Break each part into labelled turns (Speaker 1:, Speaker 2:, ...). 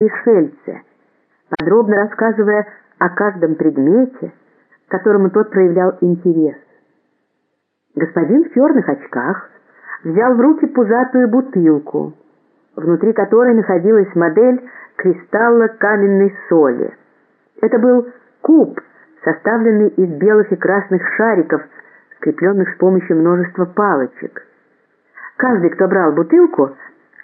Speaker 1: пришельце, подробно рассказывая о каждом предмете, к которому тот проявлял интерес. Господин в черных очках взял в руки пузатую бутылку, внутри которой находилась модель кристалла каменной соли. Это был куб, составленный из белых и красных шариков, скрепленных с помощью множества палочек. Каждый, кто брал бутылку,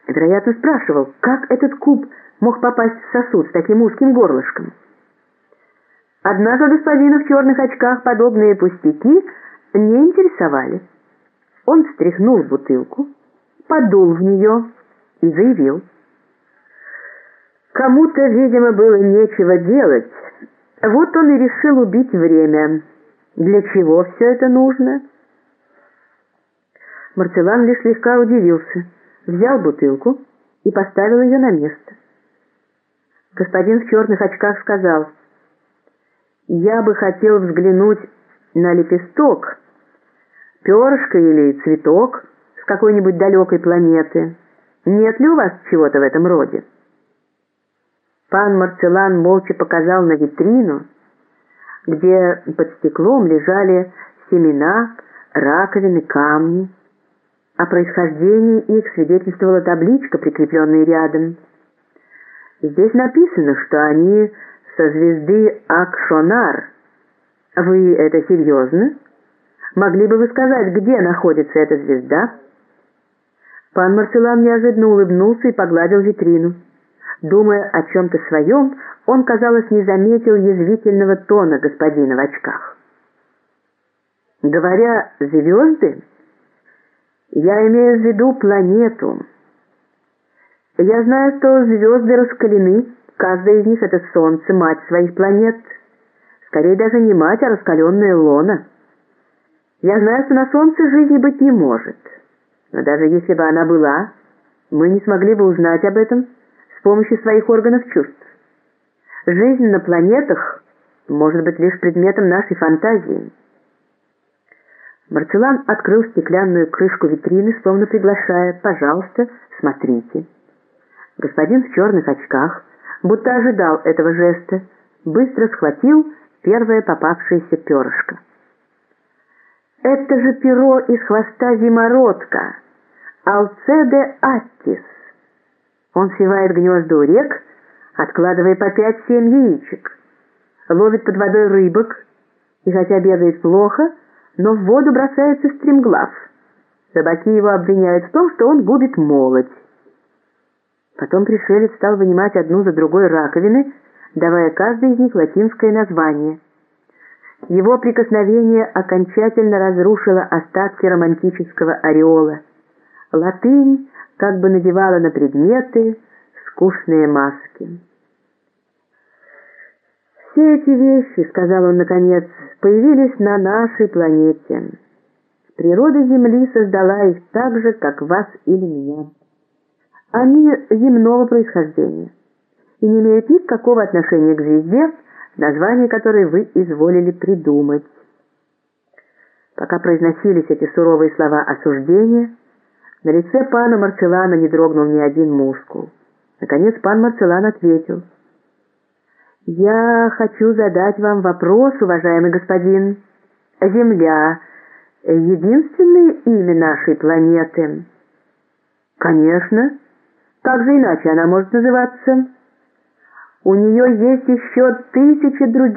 Speaker 1: вероятно, спрашивал, как этот куб мог попасть в сосуд с таким узким горлышком. Однако господина в черных очках подобные пустяки не интересовали. Он встряхнул бутылку, подул в нее и заявил. Кому-то, видимо, было нечего делать, вот он и решил убить время. Для чего все это нужно? Марцелан лишь слегка удивился, взял бутылку и поставил ее на место. Господин в черных очках сказал, «Я бы хотел взглянуть на лепесток, перышко или цветок с какой-нибудь далекой планеты. Нет ли у вас чего-то в этом роде?» Пан Марцелан молча показал на витрину, где под стеклом лежали семена, раковины, камни. О происхождении их свидетельствовала табличка, прикрепленная рядом. Здесь написано, что они со звезды Акшонар. Вы это серьезно? Могли бы вы сказать, где находится эта звезда? Пан Марселан неожиданно улыбнулся и погладил витрину. Думая о чем-то своем, он, казалось, не заметил язвительного тона господина в очках. Говоря «звезды», я имею в виду планету. Я знаю, что звезды раскалены, каждая из них — это Солнце, мать своих планет. Скорее даже не мать, а раскаленная лона. Я знаю, что на Солнце жизни быть не может. Но даже если бы она была, мы не смогли бы узнать об этом с помощью своих органов чувств. Жизнь на планетах может быть лишь предметом нашей фантазии. Марцелан открыл стеклянную крышку витрины, словно приглашая «пожалуйста, смотрите». Господин в черных очках, будто ожидал этого жеста, быстро схватил первое попавшееся перышко. «Это же перо из хвоста зимородка, Алцеде аттис. Он свивает гнезда у рек, откладывая по пять-семь яичек, ловит под водой рыбок, и хотя бегает плохо, но в воду бросается стремглав. Собаки его обвиняют в том, что он губит молоть. Потом пришелец стал вынимать одну за другой раковины, давая каждой из них латинское название. Его прикосновение окончательно разрушило остатки романтического ореола. Латынь как бы надевала на предметы скучные маски. «Все эти вещи, — сказал он наконец, — появились на нашей планете. Природа Земли создала их так же, как вас или меня». Они земного происхождения и не имеют никакого отношения к звезде, название которой вы изволили придумать. Пока произносились эти суровые слова осуждения, на лице пана Марцелана не дрогнул ни один мускул. Наконец пан Марцелан ответил. «Я хочу задать вам вопрос, уважаемый господин. Земля — единственное имя нашей планеты?» «Конечно». Как же иначе она может называться? У нее есть еще тысячи других.